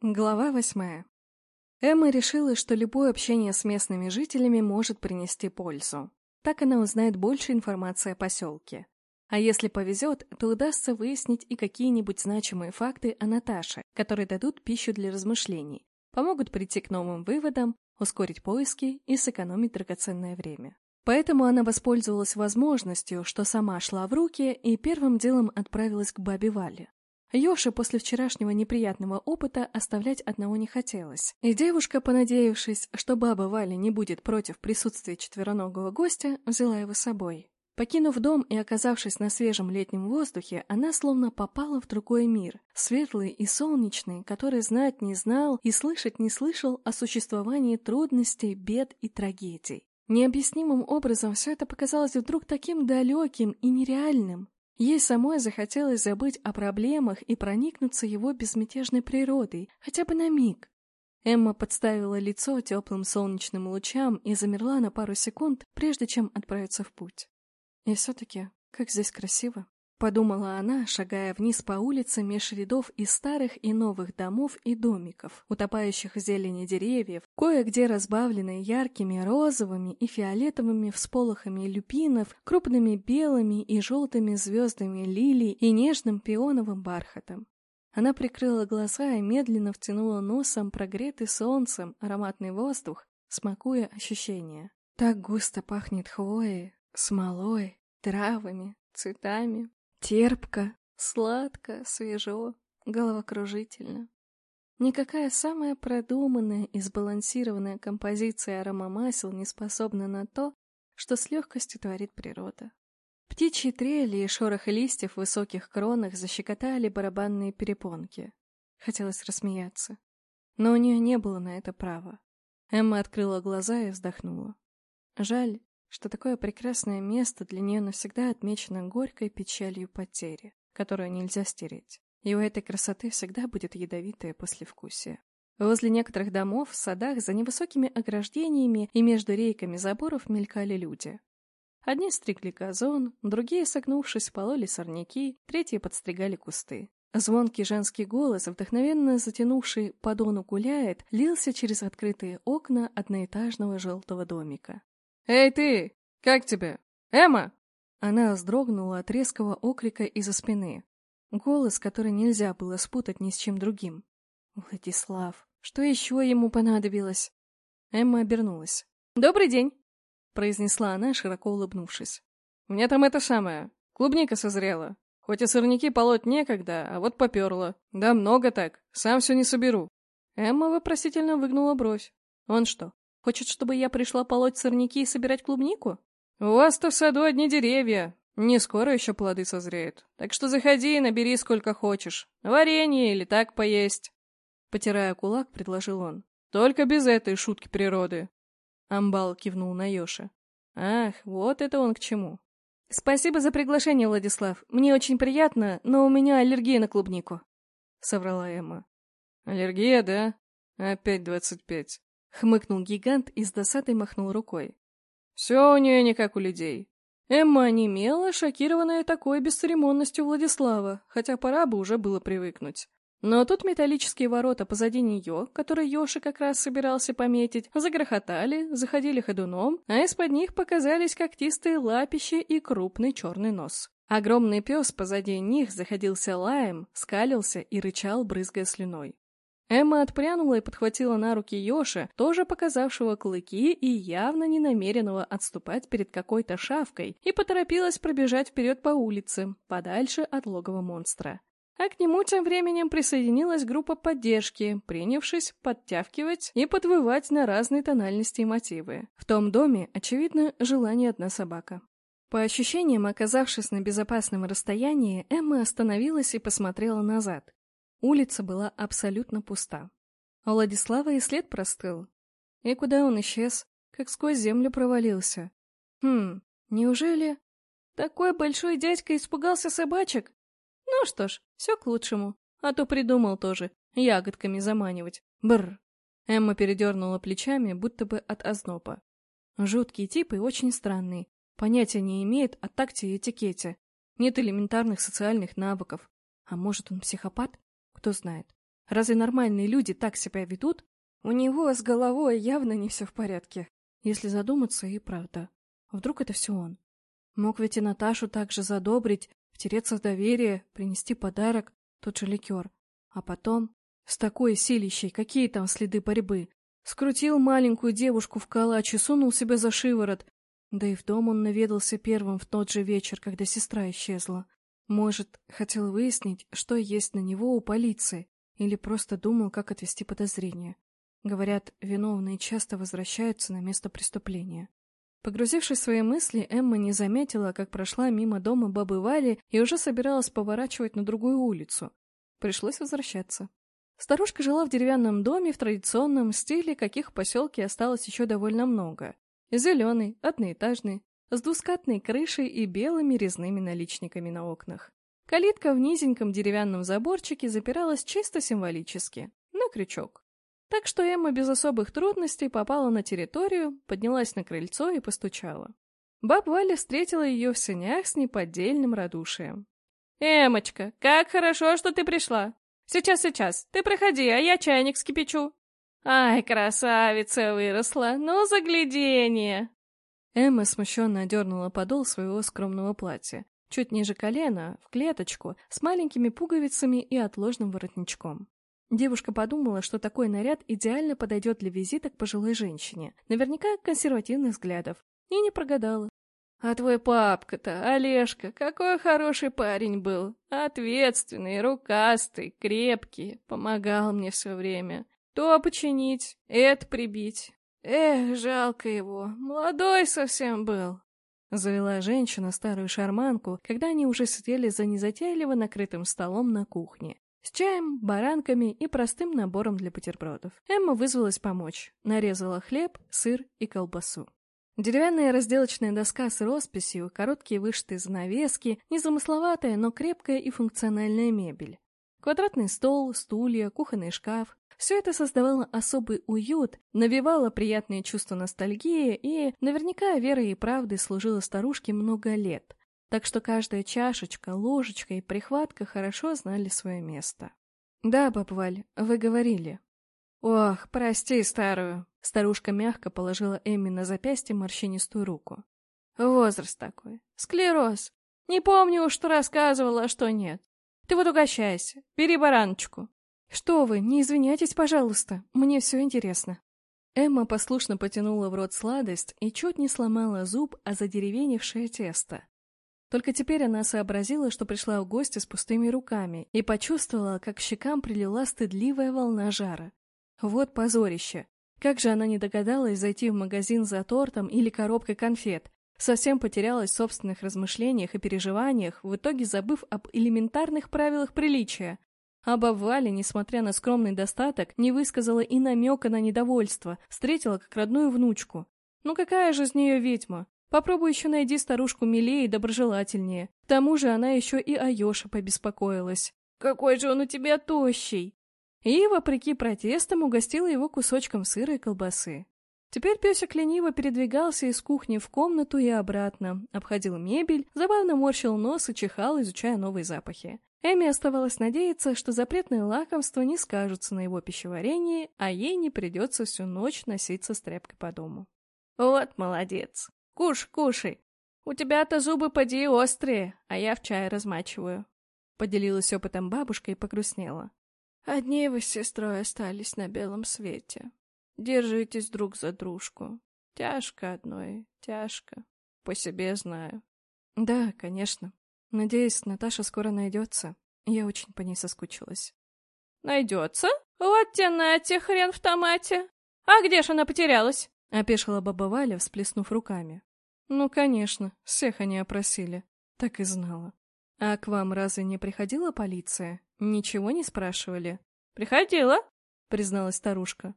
Глава восьмая. Эмма решила, что любое общение с местными жителями может принести пользу. Так она узнает больше информации о поселке. А если повезет, то удастся выяснить и какие-нибудь значимые факты о Наташе, которые дадут пищу для размышлений, помогут прийти к новым выводам, ускорить поиски и сэкономить драгоценное время. Поэтому она воспользовалась возможностью, что сама шла в руки и первым делом отправилась к бабе Вале. Ёше после вчерашнего неприятного опыта оставлять одного не хотелось, и девушка, понадеявшись, что баба Валя не будет против присутствия четвероногого гостя, взяла его с собой. Покинув дом и оказавшись на свежем летнем воздухе, она словно попала в другой мир, светлый и солнечный, который знать не знал и слышать не слышал о существовании трудностей, бед и трагедий. Необъяснимым образом все это показалось вдруг таким далеким и нереальным, Ей самой захотелось забыть о проблемах и проникнуться его безмятежной природой, хотя бы на миг. Эмма подставила лицо теплым солнечным лучам и замерла на пару секунд, прежде чем отправиться в путь. И все-таки, как здесь красиво. Подумала она, шагая вниз по улице меж рядов из старых и новых домов и домиков, утопающих в зелени деревьев, кое-где разбавленные яркими розовыми и фиолетовыми всполохами люпинов, крупными белыми и желтыми звездами лилий и нежным пионовым бархатом. Она прикрыла глаза и медленно втянула носом прогретый солнцем ароматный воздух, смакуя ощущения. Так густо пахнет хвоей, смолой, травами, цветами, Терпко, сладко, свежо, головокружительно. Никакая самая продуманная и сбалансированная композиция аромамасел не способна на то, что с легкостью творит природа. Птичьи трели и шорох листьев в высоких кронах защекотали барабанные перепонки. Хотелось рассмеяться. Но у нее не было на это права. Эмма открыла глаза и вздохнула. Жаль, что такое прекрасное место для нее навсегда отмечено горькой печалью потери, которую нельзя стереть. И у этой красоты всегда будет ядовитое послевкусие. Возле некоторых домов, в садах, за невысокими ограждениями и между рейками заборов мелькали люди. Одни стригли газон, другие, согнувшись, пололи сорняки, третьи подстригали кусты. Звонкий женский голос, вдохновенно затянувший «Подону гуляет», лился через открытые окна одноэтажного желтого домика. «Эй ты! Как тебе? Эмма!» Она вздрогнула от резкого окрика из-за спины. Голос, который нельзя было спутать ни с чем другим. «Владислав, что еще ему понадобилось?» Эмма обернулась. «Добрый день!» произнесла она, широко улыбнувшись. «У меня там это самое. Клубника созрела. Хоть и сорняки полоть некогда, а вот поперла. Да много так. Сам все не соберу». Эмма вопросительно выгнула бровь. «Он что, Хочет, чтобы я пришла полоть сорняки и собирать клубнику? У вас-то в саду одни деревья. Не скоро еще плоды созреют. Так что заходи и набери сколько хочешь. Варенье или так поесть. Потирая кулак, предложил он. Только без этой шутки природы. Амбал кивнул на Йоши. Ах, вот это он к чему. Спасибо за приглашение, Владислав. Мне очень приятно, но у меня аллергия на клубнику. Соврала Эмма. Аллергия, да? Опять двадцать пять. Хмыкнул гигант и с досадой махнул рукой. Все у нее не как у людей. Эмма онемела, шокированная такой бесцеремонностью Владислава, хотя пора бы уже было привыкнуть. Но тут металлические ворота позади нее, которые Йоши как раз собирался пометить, загрохотали, заходили ходуном, а из-под них показались когтистые лапища и крупный черный нос. Огромный пес позади них заходился лаем, скалился и рычал, брызгая слюной. Эмма отпрянула и подхватила на руки Йоши, тоже показавшего клыки и явно не намеренного отступать перед какой-то шавкой, и поторопилась пробежать вперед по улице, подальше от логова монстра. А к нему тем временем присоединилась группа поддержки, принявшись подтявкивать и подвывать на разные тональности и мотивы. В том доме, очевидно, жила не одна собака. По ощущениям, оказавшись на безопасном расстоянии, Эмма остановилась и посмотрела назад. Улица была абсолютно пуста. А Владислава и след простыл. И куда он исчез? Как сквозь землю провалился. Хм, неужели... Такой большой дядька испугался собачек? Ну что ж, все к лучшему. А то придумал тоже, ягодками заманивать. Бррр. Эмма передернула плечами, будто бы от озноба. Жуткий тип и очень странный. Понятия не имеет о такте и этикете. Нет элементарных социальных навыков. А может, он психопат? Кто знает. Разве нормальные люди так себя ведут? У него с головой явно не все в порядке. Если задуматься, и правда. Вдруг это все он? Мог ведь и Наташу также задобрить, втереться в доверие, принести подарок, тот же ликер. А потом, с такой силищей, какие там следы борьбы? Скрутил маленькую девушку в калач и сунул себе за шиворот. Да и в дом он наведался первым в тот же вечер, когда сестра исчезла. Может, хотел выяснить, что есть на него у полиции, или просто думал, как отвести подозрения. Говорят, виновные часто возвращаются на место преступления. Погрузившись в свои мысли, Эмма не заметила, как прошла мимо дома бабы Вали и уже собиралась поворачивать на другую улицу. Пришлось возвращаться. Старушка жила в деревянном доме в традиционном стиле, каких в поселке осталось еще довольно много. Зеленый, одноэтажный, с двускатной крышей и белыми резными наличниками на окнах. Калитка в низеньком деревянном заборчике запиралась чисто символически, на крючок. Так что Эмма без особых трудностей попала на территорию, поднялась на крыльцо и постучала. Баб Валя встретила ее в сенях с неподдельным радушием. «Эмочка, как хорошо, что ты пришла! Сейчас, сейчас, ты проходи, а я чайник скипячу!» «Ай, красавица выросла! Ну, загляденье!» Эмма смущенно одернула подол своего скромного платья, чуть ниже колена, в клеточку, с маленькими пуговицами и отложным воротничком. Девушка подумала, что такой наряд идеально подойдет для визита к пожилой женщине, наверняка консервативных взглядов, и не прогадала. «А твой папка-то, Олежка, какой хороший парень был! Ответственный, рукастый, крепкий, помогал мне все время. То починить, это прибить. Эх, жалко его, молодой совсем был!» Завела женщина старую шарманку, когда они уже сидели за незатейливо накрытым столом на кухне. С чаем, баранками и простым набором для бутербродов. Эмма вызвалась помочь. Нарезала хлеб, сыр и колбасу. Деревянная разделочная доска с росписью, короткие вышитые занавески, незамысловатая, но крепкая и функциональная мебель. Квадратный стол, стулья, кухонный шкаф. Все это создавало особый уют, навевало приятные чувства ностальгии и, наверняка, верой и правдой служило старушке много лет так что каждая чашечка, ложечка и прихватка хорошо знали свое место. «Да, баб Валь, вы говорили». «Ох, прости старую!» Старушка мягко положила Эмми на запястье морщинистую руку. «Возраст такой. Склероз. Не помню, что рассказывала, а что нет. Ты вот угощайся. Бери бараночку». «Что вы, не извиняйтесь, пожалуйста. Мне все интересно». Эмма послушно потянула в рот сладость и чуть не сломала зуб о задеревеневшее тесто. Только теперь она сообразила, что пришла в гости с пустыми руками, и почувствовала, как к щекам прилила стыдливая волна жара. Вот позорище! Как же она не догадалась зайти в магазин за тортом или коробкой конфет, совсем потерялась в собственных размышлениях и переживаниях, в итоге забыв об элементарных правилах приличия. А Валя, несмотря на скромный достаток, не высказала и намека на недовольство, встретила как родную внучку. Ну какая же из нее ведьма? Попробуй еще найди старушку милее и доброжелательнее. К тому же она еще и Ёше побеспокоилась. «Какой же он у тебя тощий!» И, вопреки протестам, угостила его кусочком сыра и колбасы. Теперь песик лениво передвигался из кухни в комнату и обратно, обходил мебель, забавно морщил нос и чихал, изучая новые запахи. Эми оставалось надеяться, что запретные лакомства не скажутся на его пищеварении, а ей не придется всю ночь носиться с тряпкой по дому. «Вот молодец!» Куш, кушай. У тебя-то зубы поди острые, а я в чай размачиваю. Поделилась опытом бабушка и погрустнела. Одни вы с сестрой остались на белом свете. Держитесь друг за дружку. Тяжко одной, тяжко. По себе знаю. Да, конечно. Надеюсь, Наташа скоро найдется. Я очень по ней соскучилась. Найдется? Вот те на те хрен в томате. А где ж она потерялась? Опешила баба Валя, всплеснув руками. Ну, конечно, всех они опросили. Так и знала. А к вам разве не приходила полиция? Ничего не спрашивали? Приходила, призналась старушка.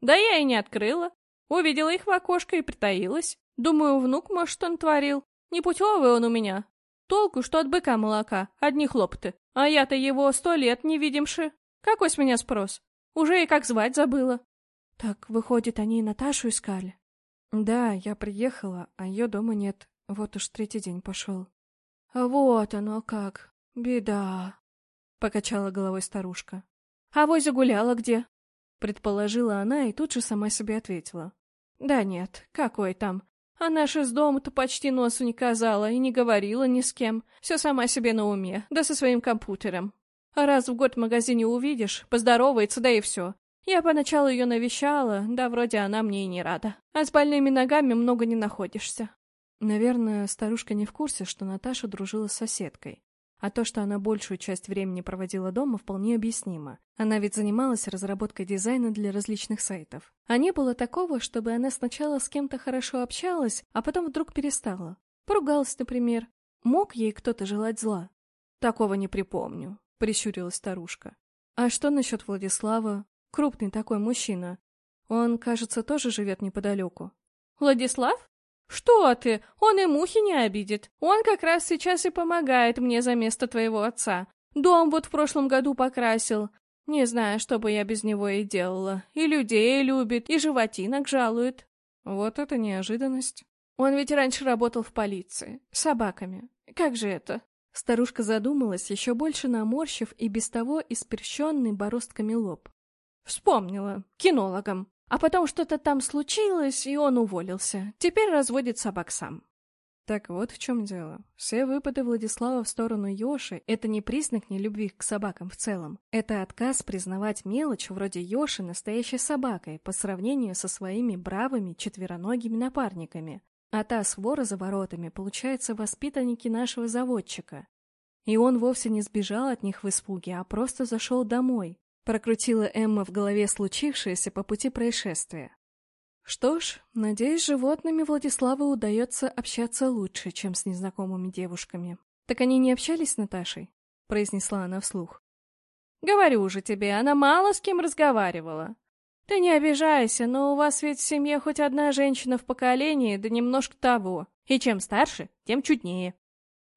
Да я и не открыла. Увидела их в окошко и притаилась. Думаю, внук, может, он творил. Непутевый он у меня. Толку, что от быка молока, одни хлопоты. А я-то его сто лет не видимши. Какой с меня спрос? Уже и как звать забыла. Так, выходит, они и Наташу искали? Да, я приехала, а ее дома нет. Вот уж третий день пошел. А вот оно как. Беда. Покачала головой старушка. А вось загуляла где? Предположила она и тут же сама себе ответила. Да нет, какой там. Она ж из дома-то почти носу не казала и не говорила ни с кем. Все сама себе на уме, да со своим компьютером. А раз в год в магазине увидишь, поздоровается, да и все. Я поначалу ее навещала, да вроде она мне и не рада. А с больными ногами много не находишься. Наверное, старушка не в курсе, что Наташа дружила с соседкой. А то, что она большую часть времени проводила дома, вполне объяснимо. Она ведь занималась разработкой дизайна для различных сайтов. А не было такого, чтобы она сначала с кем-то хорошо общалась, а потом вдруг перестала. Поругалась, например. Мог ей кто-то желать зла? Такого не припомню, прищурилась старушка. А что насчет Владислава? Крупный такой мужчина. Он, кажется, тоже живет неподалеку. Владислав? «Что ты? Он и мухи не обидит. Он как раз сейчас и помогает мне за место твоего отца. Дом вот в прошлом году покрасил. Не знаю, что бы я без него и делала. И людей любит, и животинок жалует». Вот это неожиданность. Он ведь раньше работал в полиции. С собаками. Как же это? Старушка задумалась, еще больше наморщив и без того исперщенный бороздками лоб. Вспомнила. Кинологом. А потом что-то там случилось, и он уволился. Теперь разводит собак сам. Так вот в чем дело. Все выпады Владислава в сторону Йоши — это не признак нелюбви к собакам в целом. Это отказ признавать мелочь вроде Йоши настоящей собакой по сравнению со своими бравыми четвероногими напарниками. А та свора за воротами, получается, воспитанники нашего заводчика. И он вовсе не сбежал от них в испуге, а просто зашел домой, Прокрутила Эмма в голове случившееся по пути происшествия. Что ж, надеюсь, животными Владиславу удается общаться лучше, чем с незнакомыми девушками. Так они не общались с Наташей? произнесла она вслух. Говорю же тебе, она мало с кем разговаривала. Ты не обижайся, но у вас ведь в семье хоть одна женщина в поколении, да немножко того. И чем старше, тем чуднее.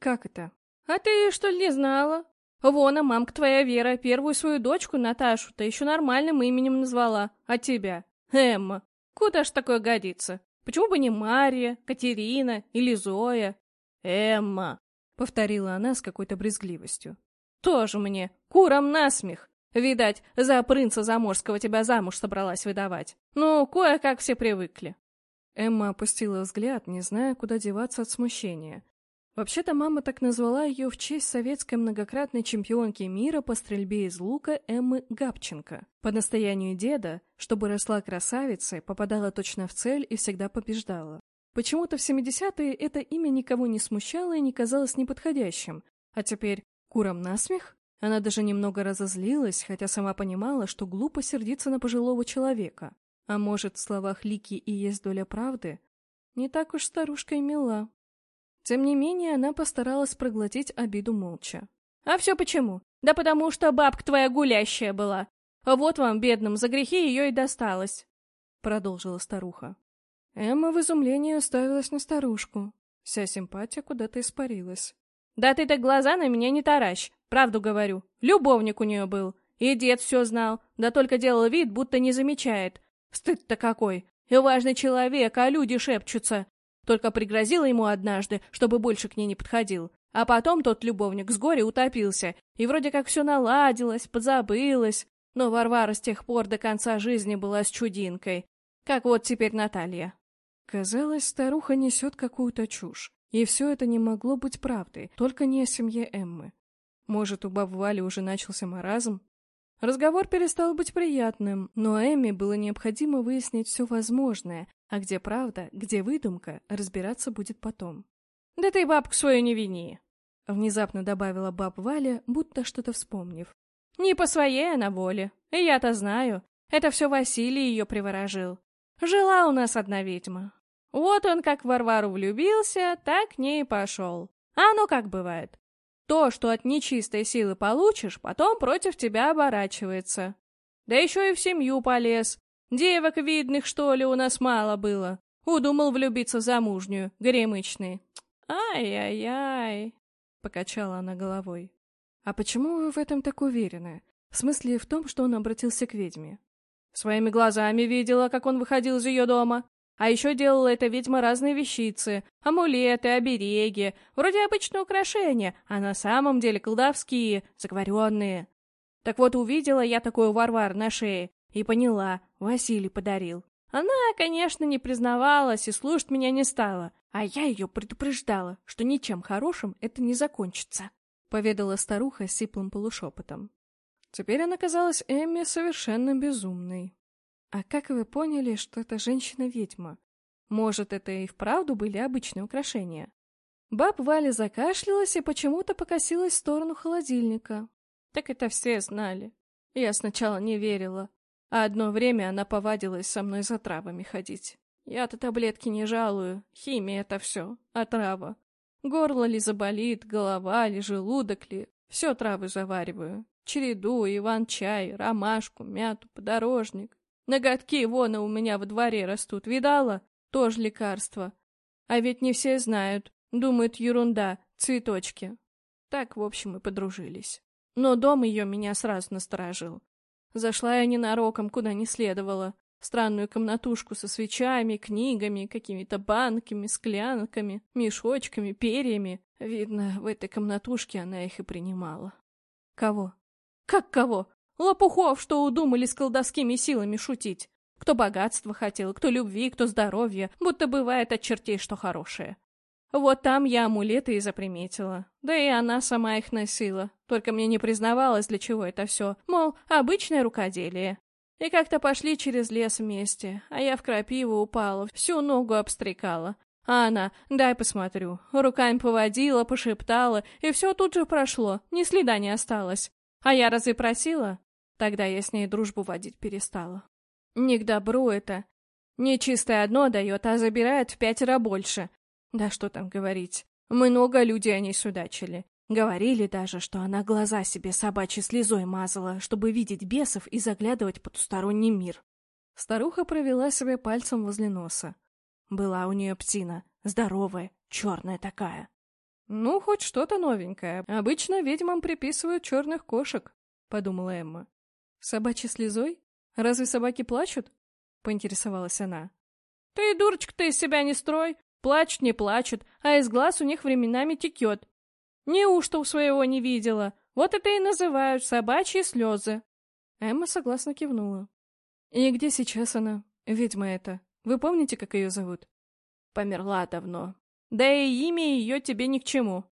Как это? А ты что ли не знала? Вон, а мамка твоя Вера первую свою дочку, Наташу-то, еще нормальным именем назвала. А тебя? Эмма. Куда ж такое годится? Почему бы не Мария, Катерина или Зоя? Эмма, повторила она с какой-то брезгливостью. Тоже мне, курам насмех. Видать, за принца заморского тебя замуж собралась выдавать. Ну, кое-как все привыкли. Эмма опустила взгляд, не зная, куда деваться от смущения. Вообще-то мама так назвала ее в честь советской многократной чемпионки мира по стрельбе из лука Эммы Габченко. По настоянию деда, чтобы росла красавицей, попадала точно в цель и всегда побеждала. Почему-то в 70-е это имя никого не смущало и не казалось неподходящим. А теперь курам насмех? Она даже немного разозлилась, хотя сама понимала, что глупо сердиться на пожилого человека. А может, в словах Лики и есть доля правды? Не так уж старушка и мила. Тем не менее, она постаралась проглотить обиду молча. «А все почему? Да потому что бабка твоя гулящая была. Вот вам, бедным, за грехи ее и досталось», — продолжила старуха. Эмма в изумлении уставилась на старушку. Вся симпатия куда-то испарилась. «Да ты так глаза на меня не таращ, правду говорю. Любовник у нее был. И дед все знал, да только делал вид, будто не замечает. Стыд-то какой! И важный человек, а люди шепчутся. Только пригрозила ему однажды, чтобы больше к ней не подходил. А потом тот любовник с горя утопился, и вроде как все наладилось, подзабылось. Но Варвара с тех пор до конца жизни была с чудинкой. Как вот теперь Наталья. Казалось, старуха несет какую-то чушь. И все это не могло быть правдой, только не о семье Эммы. Может, у баб Вали уже начался маразм? Разговор перестал быть приятным, но Эмме было необходимо выяснить все возможное, а где правда, где выдумка, разбираться будет потом. «Да ты бабку свою не вини!» Внезапно добавила баб Валя, будто что-то вспомнив. «Не по своей она воле. Я-то знаю. Это все Василий ее приворожил. Жила у нас одна ведьма. Вот он как в Варвару влюбился, так к ней и пошел. А ну как бывает. То, что от нечистой силы получишь, потом против тебя оборачивается. Да еще и в семью полез, Девок видных, что ли, у нас мало было. Удумал влюбиться замужнюю, горемычный. Ай-яй-яй, покачала она головой. А почему вы в этом так уверены? В смысле в том, что он обратился к ведьме? Своими глазами видела, как он выходил из ее дома. А еще делала эта ведьма разные вещицы, амулеты, обереги, вроде обычные украшения, а на самом деле колдовские, заговоренные. Так вот увидела я такой варвар на шее и поняла, Василий подарил. Она, конечно, не признавалась и слушать меня не стала, а я ее предупреждала, что ничем хорошим это не закончится. Поведала старуха сиплым полушепотом. Теперь она казалась Эмме совершенно безумной. А как вы поняли, что это женщина-ведьма? Может, это и вправду были обычные украшения? Баб Валя закашлялась и почему-то покосилась в сторону холодильника. Так это все знали. Я сначала не верила, а одно время она повадилась со мной за травами ходить. Я-то таблетки не жалую, химия это все, а трава. Горло ли заболит, голова ли, желудок ли, все травы завариваю. Череду, иван-чай, ромашку, мяту, подорожник. Ноготки вон у меня во дворе растут, видала? Тоже лекарство. А ведь не все знают, думают ерунда, цветочки. Так, в общем, и подружились. Но дом ее меня сразу насторожил. Зашла я ненароком, куда не следовало. Странную комнатушку со свечами, книгами, какими-то банками, склянками, мешочками, перьями. Видно, в этой комнатушке она их и принимала. Кого? Как кого? Лопухов, что удумали с колдовскими силами шутить. Кто богатство хотел, кто любви, кто здоровья, будто бывает от чертей что хорошее. Вот там я амулеты и заприметила. Да и она сама их носила. Только мне не признавалась, для чего это все. Мол, обычное рукоделие. И как-то пошли через лес вместе, а я в крапиву упала, всю ногу обстрекала. А она, дай посмотрю, руками поводила, пошептала, и все тут же прошло, ни следа не осталось. А я разве просила? Тогда я с ней дружбу водить перестала. Не к добру это. Нечистое одно дает, а забирает в пятеро больше. Да что там говорить. Много людей о ней судачили. Говорили даже, что она глаза себе собачьей слезой мазала, чтобы видеть бесов и заглядывать потусторонний мир. Старуха провела себе пальцем возле носа. Была у нее птина, здоровая, черная такая. «Ну, хоть что-то новенькое. Обычно ведьмам приписывают черных кошек», — подумала Эмма. «Собачьей слезой? Разве собаки плачут?» — поинтересовалась она. «Ты, дурочка, ты из себя не строй. Плачут, не плачут, а из глаз у них временами текет. Неужто у своего не видела? Вот это и называют собачьи слезы. Эмма согласно кивнула. И где сейчас она, ведьма эта? Вы помните, как ее зовут? Померла давно. Да и имя ее тебе ни к чему.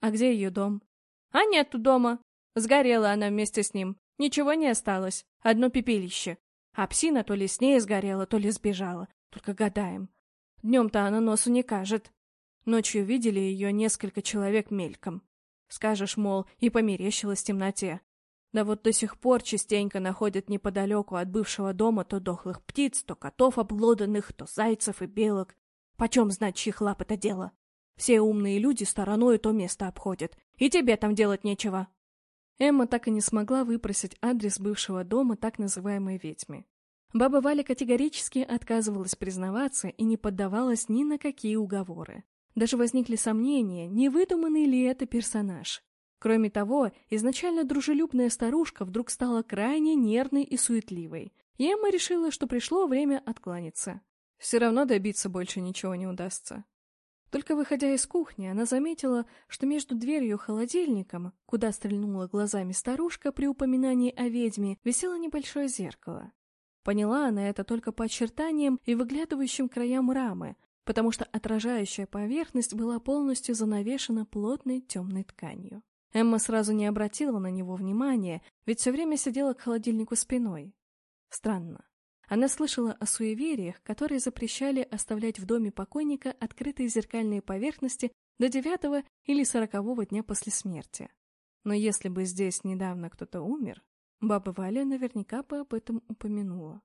А где ее дом? А нету дома. Сгорела она вместе с ним. Ничего не осталось. Одно пепелище. А псина то ли с ней сгорела, то ли сбежала. Только гадаем. Днем-то она носу не кажет. Ночью видели ее несколько человек мельком. Скажешь, мол, и померещилась в темноте. Да вот до сих пор частенько находят неподалеку от бывшего дома то дохлых птиц, то котов обглоданных, то зайцев и белок. Почем знать, чьих лап это дело? Все умные люди стороной то место обходят, и тебе там делать нечего. Эмма так и не смогла выпросить адрес бывшего дома так называемой ведьмы. Баба Валя категорически отказывалась признаваться и не поддавалась ни на какие уговоры. Даже возникли сомнения, не выдуманный ли это персонаж. Кроме того, изначально дружелюбная старушка вдруг стала крайне нервной и суетливой, и Эмма решила, что пришло время откланяться. Все равно добиться больше ничего не удастся. Только выходя из кухни, она заметила, что между дверью и холодильником, куда стрельнула глазами старушка при упоминании о ведьме, висело небольшое зеркало. Поняла она это только по очертаниям и выглядывающим краям рамы, потому что отражающая поверхность была полностью занавешена плотной темной тканью. Эмма сразу не обратила на него внимания, ведь все время сидела к холодильнику спиной. Странно. Она слышала о суевериях, которые запрещали оставлять в доме покойника открытые зеркальные поверхности до девятого или сорокового дня после смерти. Но если бы здесь недавно кто-то умер, Баба Валя наверняка бы об этом упомянула.